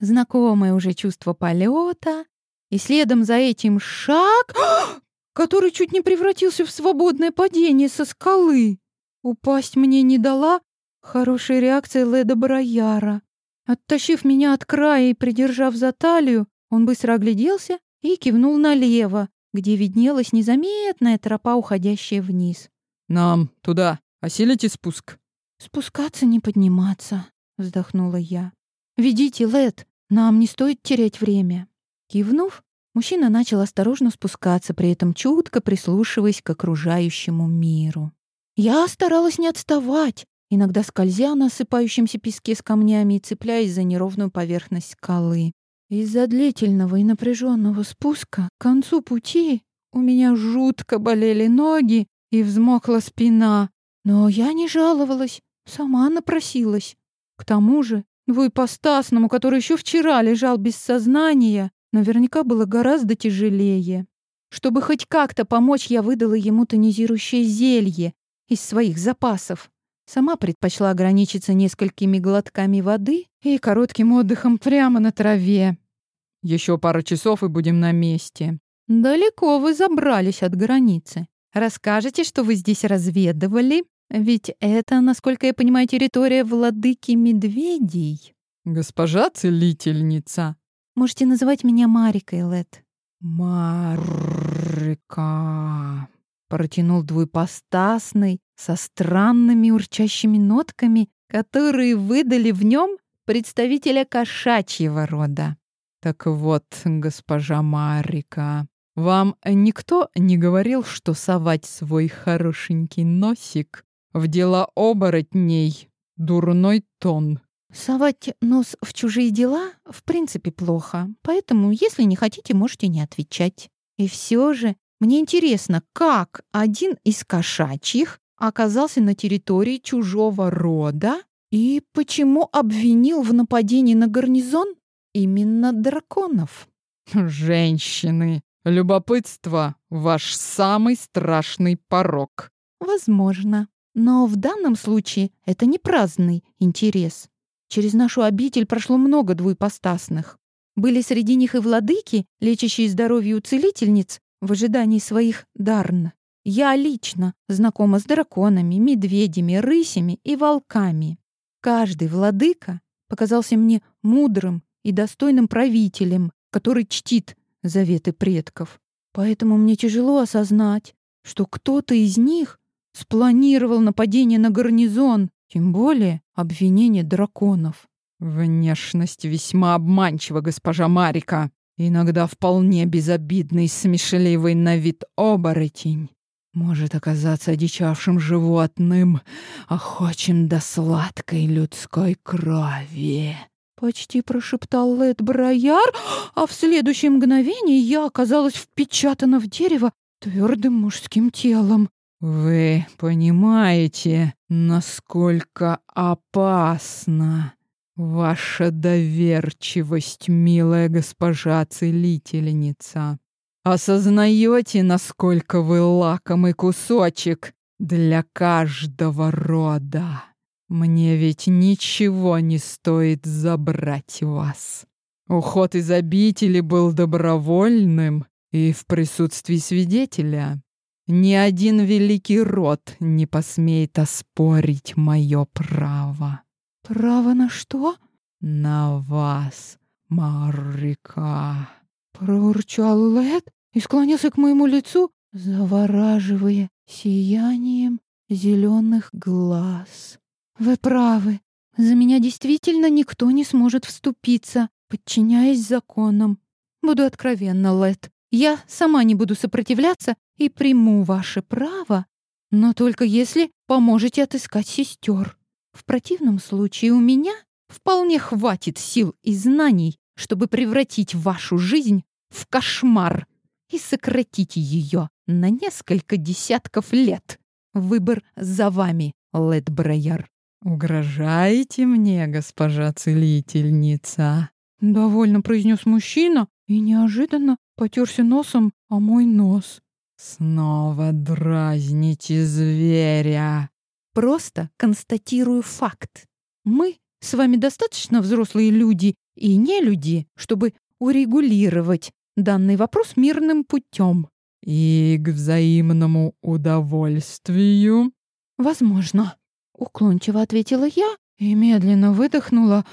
знакомое уже чувство полета, и следом за этим шаг, который чуть не превратился в свободное падение со скалы. Упасть мне не дала хорошая реакция Леда Бараяра. Оттащив меня от края и придержав за талию, он быстро огляделся и кивнул налево, где виднелась незаметная тропа, уходящая вниз. «Нам туда. Осилите спуск?» «Спускаться не подниматься», — вздохнула я. «Ведите, Лед, нам не стоит терять время». Кивнув, мужчина начал осторожно спускаться, при этом чутко прислушиваясь к окружающему миру. Я старалась не отставать, иногда скользя на осыпающемся песке с камнями и цепляясь за неровную поверхность скалы. Из-за длительного и напряженного спуска к концу пути у меня жутко болели ноги и взмокла спина. Но я не жаловалась, сама напросилась. К тому же двуепостасному, который еще вчера лежал без сознания, наверняка было гораздо тяжелее. Чтобы хоть как-то помочь, я выдала ему тонизирующее зелье из своих запасов. Сама предпочла ограничиться несколькими глотками воды и коротким отдыхом прямо на траве. Еще пара часов и будем на месте. Далеко вы забрались от границы. Расскажете, что вы здесь разведывали? Ведь это, насколько я понимаю, территория владыки медведей. Госпожа целительница. Можете называть меня Марикой, Лет. Марика. Протянул двуепостасный, со странными урчащими нотками, которые выдали в нем представителя кошачьего рода. Так вот, госпожа Марика, вам никто не говорил, что совать свой хорошенький носик в дела оборотней — дурной тон? Совать нос в чужие дела в принципе плохо, поэтому, если не хотите, можете не отвечать. И все же мне интересно, как один из кошачьих оказался на территории чужого рода и почему обвинил в нападении на гарнизон именно драконов. Женщины, любопытство — ваш самый страшный порог. Возможно. Но в данном случае это не праздный интерес. Через нашу обитель прошло много двуепостасных. Были среди них и владыки, лечащие здоровье у целительниц в ожидании своих дарн. Я лично знакома с драконами, медведями, рысями и волками. Каждый владыка показался мне мудрым и достойным правителем, который чтит заветы предков. Поэтому мне тяжело осознать, что кто-то из них спланировал нападение на гарнизон, тем более обвинение драконов. Внешность весьма обманчива, госпожа Марика. Иногда вполне безобидный, смешливый на вид оборотень может оказаться одичавшим животным, охочим до сладкой людской крови. Почти прошептал Лед Брояр, а в следующее мгновение я оказалась впечатана в дерево твердым мужским телом. «Вы понимаете, насколько опасна ваша доверчивость, милая госпожа целительница? Осознаете, насколько вы лакомый кусочек для каждого рода?» Мне ведь ничего не стоит забрать вас. Уход из обители был добровольным и в присутствии свидетеля. Ни один великий род не посмеет оспорить мое право. Право на что? На вас, Марика. Проурчал Лед и склонился к моему лицу, завораживая сиянием зеленых глаз. Вы правы. За меня действительно никто не сможет вступиться, подчиняясь законам. Буду откровенна, Лэд. Я сама не буду сопротивляться и приму ваше право, но только если поможете отыскать сестер. В противном случае у меня вполне хватит сил и знаний, чтобы превратить вашу жизнь в кошмар и сократить ее на несколько десятков лет. Выбор за вами, Лед. «Угрожаете мне, госпожа целительница?» — довольно произнес мужчина и неожиданно потерся носом о мой нос. «Снова дразните зверя!» «Просто констатирую факт. Мы с вами достаточно взрослые люди и не люди, чтобы урегулировать данный вопрос мирным путем. И к взаимному удовольствию? Возможно, уклончиво ответила я и медленно выдохнула,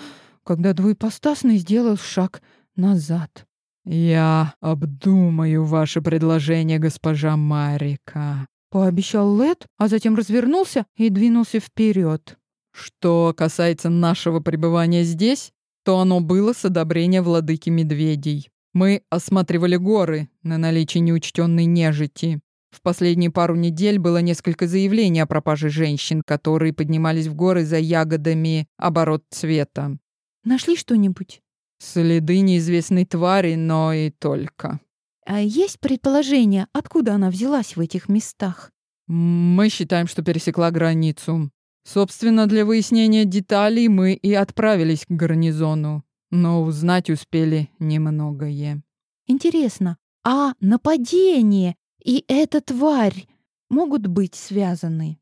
когда двуепостасный сделал шаг назад. «Я обдумаю ваше предложение, госпожа Марика», — пообещал Лед, а затем развернулся и двинулся вперед. «Что касается нашего пребывания здесь, то оно было с одобрения владыки медведей. Мы осматривали горы на наличие неучтенной нежити. В последние пару недель было несколько заявлений о пропаже женщин, которые поднимались в горы за ягодами оборот цвета. Нашли что-нибудь? Следы неизвестной твари, но и только. А есть предположение, откуда она взялась в этих местах? Мы считаем, что пересекла границу. Собственно, для выяснения деталей мы и отправились к гарнизону, но узнать успели немногое. Интересно, а нападение и эта тварь могут быть связаны?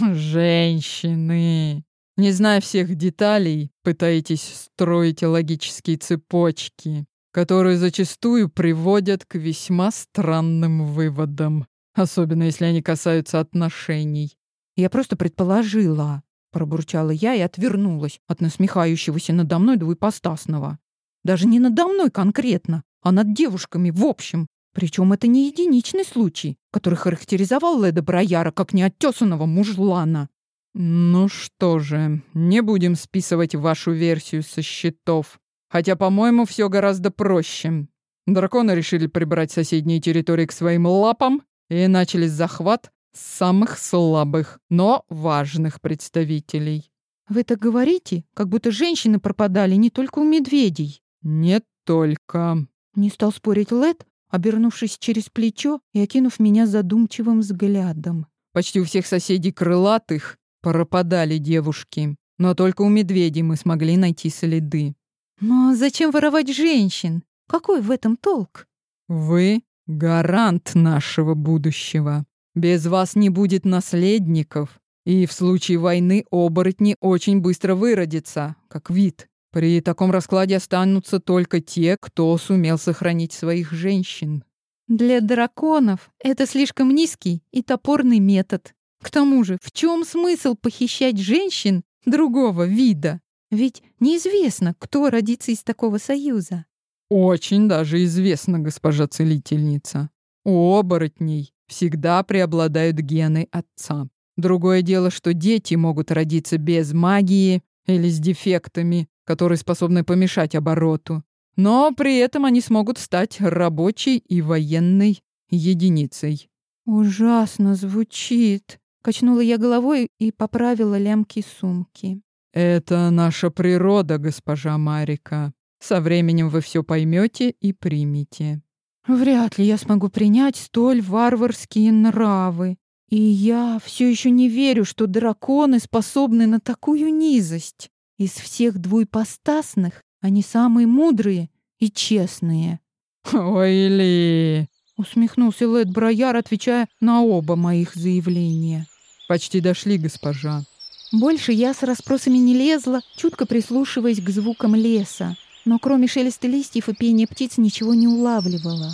Женщины. Не зная всех деталей, пытаетесь строить логические цепочки, которые зачастую приводят к весьма странным выводам, особенно если они касаются отношений. Я просто предположила, пробурчала я и отвернулась от насмехающегося надо мной двуепостасного. Даже не надо мной конкретно, а над девушками в общем. Причем это не единичный случай, который характеризовал Леда Брояра как неоттесанного мужлана. Ну что же, не будем списывать вашу версию со счетов. Хотя, по-моему, все гораздо проще. Драконы решили прибрать соседние территории к своим лапам и начали захват самых слабых, но важных представителей. Вы так говорите, как будто женщины пропадали не только у медведей. Не только. Не стал спорить Лед, обернувшись через плечо и окинув меня задумчивым взглядом. Почти у всех соседей крылатых Пропадали девушки. Но только у медведей мы смогли найти следы. Но зачем воровать женщин? Какой в этом толк? Вы — гарант нашего будущего. Без вас не будет наследников. И в случае войны оборотни очень быстро выродятся, как вид. При таком раскладе останутся только те, кто сумел сохранить своих женщин. Для драконов это слишком низкий и топорный метод. К тому же, в чем смысл похищать женщин другого вида? Ведь неизвестно, кто родится из такого союза. Очень даже известно, госпожа целительница. У оборотней всегда преобладают гены отца. Другое дело, что дети могут родиться без магии или с дефектами, которые способны помешать обороту. Но при этом они смогут стать рабочей и военной единицей. Ужасно звучит. Качнула я головой и поправила лямки сумки. «Это наша природа, госпожа Марика. Со временем вы все поймете и примете». «Вряд ли я смогу принять столь варварские нравы. И я все еще не верю, что драконы способны на такую низость. Из всех двуепостасных они самые мудрые и честные». «Ой, Ли!» — усмехнулся Лед Брояр, отвечая на оба моих заявления. Почти дошли, госпожа. Больше я с расспросами не лезла, чутко прислушиваясь к звукам леса, но кроме шелеста листьев и пения птиц ничего не улавливала.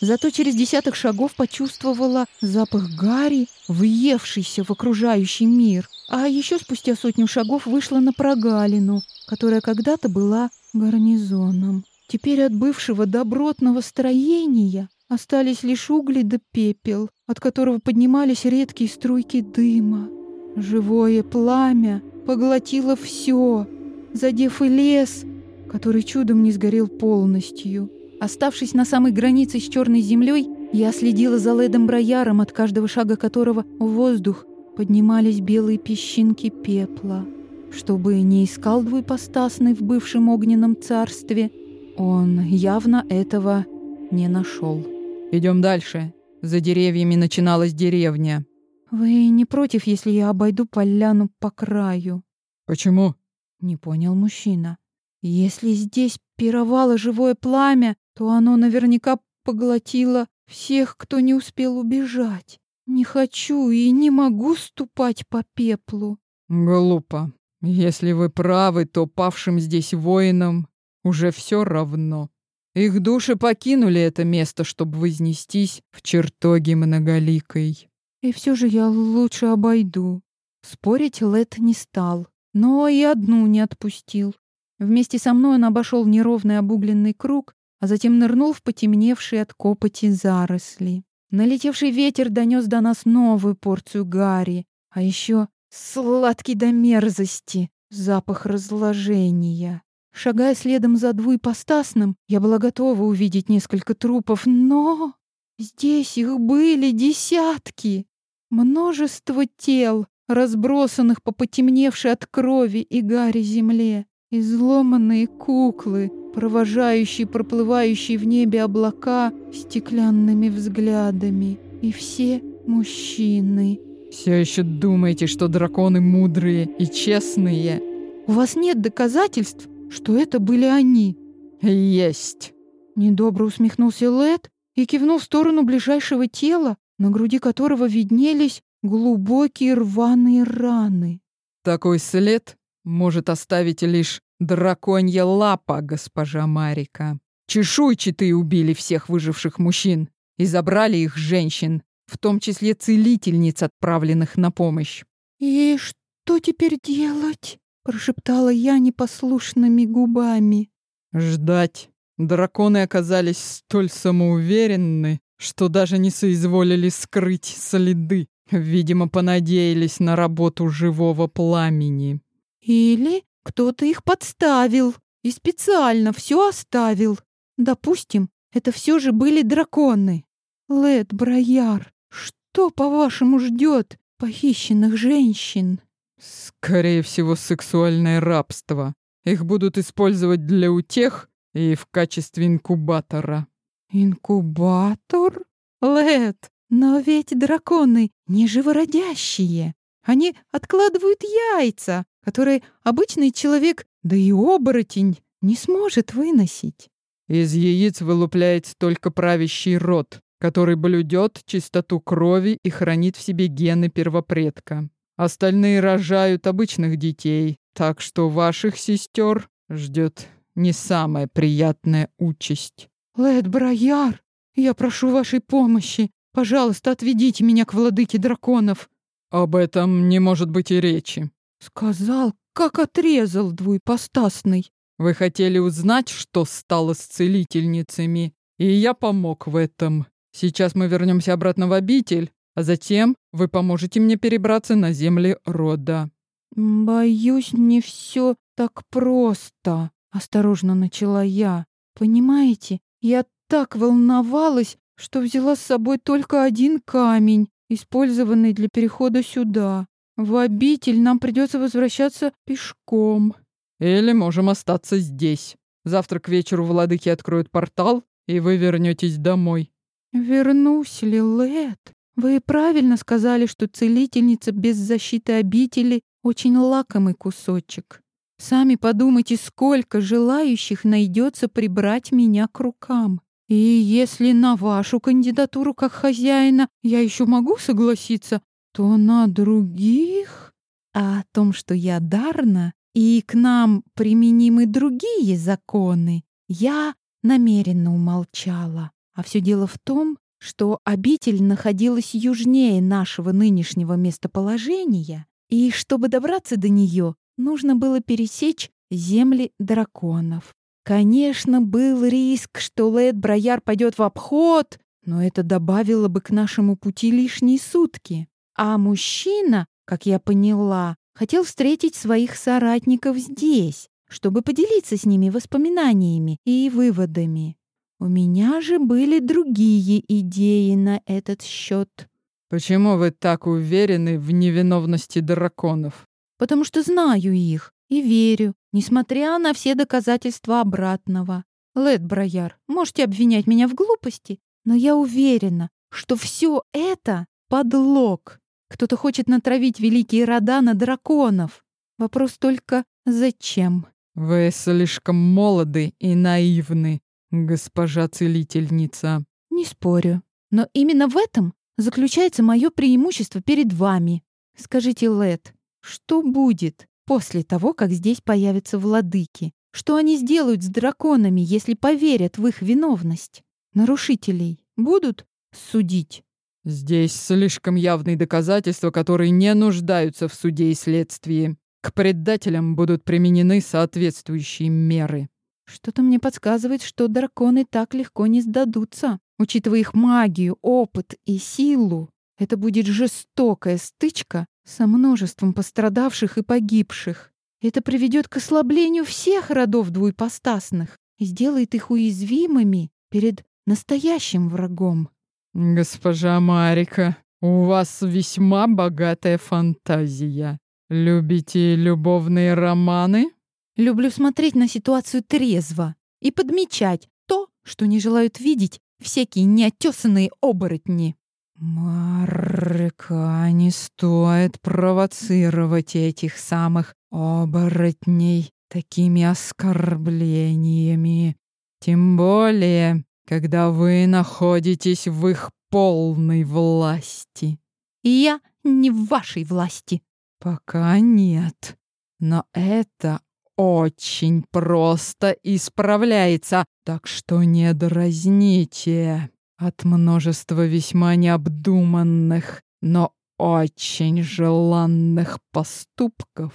Зато через десяток шагов почувствовала запах гари, въевшийся в окружающий мир. А еще спустя сотню шагов вышла на прогалину, которая когда-то была гарнизоном. Теперь от бывшего добротного строения Остались лишь угли да пепел, от которого поднимались редкие струйки дыма. Живое пламя поглотило все, задев и лес, который чудом не сгорел полностью. Оставшись на самой границе с черной землей, я следила за Ледом Брояром, от каждого шага которого в воздух поднимались белые песчинки пепла. Чтобы не искал двуепостасный в бывшем огненном царстве, он явно этого не нашел. Идем дальше. За деревьями начиналась деревня. Вы не против, если я обойду поляну по краю? Почему? Не понял мужчина. Если здесь пировало живое пламя, то оно наверняка поглотило всех, кто не успел убежать. Не хочу и не могу ступать по пеплу. Глупо. Если вы правы, то павшим здесь воинам уже все равно. Их души покинули это место, чтобы вознестись в чертоге многоликой. И все же я лучше обойду. Спорить Лет не стал, но и одну не отпустил. Вместе со мной он обошел неровный обугленный круг, а затем нырнул в потемневшие от копоти заросли. Налетевший ветер донес до нас новую порцию гари, а еще сладкий до мерзости запах разложения. Шагая следом за двуепостасным, я была готова увидеть несколько трупов, но здесь их были десятки. Множество тел, разбросанных по потемневшей от крови и гари земле. Изломанные куклы, провожающие проплывающие в небе облака стеклянными взглядами. И все мужчины. Все еще думаете, что драконы мудрые и честные? У вас нет доказательств, что это были они. Есть. Недобро усмехнулся Лед и кивнул в сторону ближайшего тела, на груди которого виднелись глубокие рваные раны. Такой след может оставить лишь драконья лапа, госпожа Марика. Чешуйчатые убили всех выживших мужчин и забрали их женщин, в том числе целительниц, отправленных на помощь. «И что теперь делать?» Прошептала я непослушными губами. Ждать. Драконы оказались столь самоуверенны, что даже не соизволили скрыть следы. Видимо, понадеялись на работу живого пламени. Или кто-то их подставил и специально все оставил. Допустим, это все же были драконы. Лед Брояр, что, по-вашему, ждет похищенных женщин? Скорее всего, сексуальное рабство. Их будут использовать для утех и в качестве инкубатора. Инкубатор? Лед, но ведь драконы не живородящие. Они откладывают яйца, которые обычный человек, да и оборотень, не сможет выносить. Из яиц вылупляется только правящий род, который блюдет чистоту крови и хранит в себе гены первопредка. Остальные рожают обычных детей, так что ваших сестер ждет не самая приятная участь. Лед Брояр, я прошу вашей помощи. Пожалуйста, отведите меня к владыке драконов. Об этом не может быть и речи. Сказал, как отрезал двуепостасный. Вы хотели узнать, что стало с целительницами, и я помог в этом. Сейчас мы вернемся обратно в обитель, а затем вы поможете мне перебраться на земли рода». «Боюсь, не все так просто», — осторожно начала я. «Понимаете, я так волновалась, что взяла с собой только один камень, использованный для перехода сюда. В обитель нам придется возвращаться пешком». «Или можем остаться здесь. Завтра к вечеру владыки откроют портал, и вы вернетесь домой». «Вернусь ли, Лед?» Вы правильно сказали, что целительница без защиты обители очень лакомый кусочек. Сами подумайте, сколько желающих найдется прибрать меня к рукам. И если на вашу кандидатуру как хозяина я еще могу согласиться, то на других... А о том, что я дарна, и к нам применимы другие законы, я намеренно умолчала. А все дело в том, что обитель находилась южнее нашего нынешнего местоположения, и чтобы добраться до нее, нужно было пересечь земли драконов. Конечно, был риск, что Лед Брояр пойдет в обход, но это добавило бы к нашему пути лишние сутки. А мужчина, как я поняла, хотел встретить своих соратников здесь, чтобы поделиться с ними воспоминаниями и выводами. У меня же были другие идеи на этот счет. Почему вы так уверены в невиновности драконов? Потому что знаю их и верю, несмотря на все доказательства обратного. Лед Брояр, можете обвинять меня в глупости, но я уверена, что все это подлог. Кто-то хочет натравить великие рода на драконов. Вопрос только зачем? Вы слишком молоды и наивны, госпожа целительница. Не спорю. Но именно в этом заключается мое преимущество перед вами. Скажите, Лед, что будет после того, как здесь появятся владыки? Что они сделают с драконами, если поверят в их виновность? Нарушителей будут судить? Здесь слишком явные доказательства, которые не нуждаются в суде и следствии. К предателям будут применены соответствующие меры. Что-то мне подсказывает, что драконы так легко не сдадутся. Учитывая их магию, опыт и силу, это будет жестокая стычка со множеством пострадавших и погибших. Это приведет к ослаблению всех родов двуепостасных и сделает их уязвимыми перед настоящим врагом. Госпожа Марика, у вас весьма богатая фантазия. Любите любовные романы? Люблю смотреть на ситуацию трезво и подмечать то, что не желают видеть всякие неотесанные оборотни. Марика, не стоит провоцировать этих самых оборотней такими оскорблениями. Тем более, когда вы находитесь в их полной власти. И я не в вашей власти. Пока нет. Но это очень просто исправляется, так что не дразните. От множества весьма необдуманных, но очень желанных поступков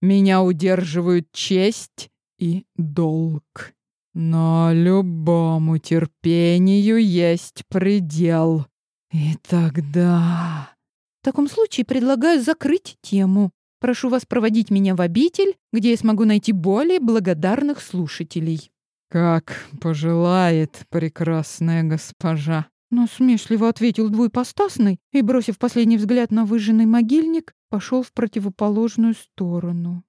меня удерживают честь и долг. Но любому терпению есть предел. И тогда... В таком случае предлагаю закрыть тему. Прошу вас проводить меня в обитель, где я смогу найти более благодарных слушателей. Как пожелает прекрасная госпожа. Насмешливо ответил двуепостасный и, бросив последний взгляд на выжженный могильник, пошел в противоположную сторону.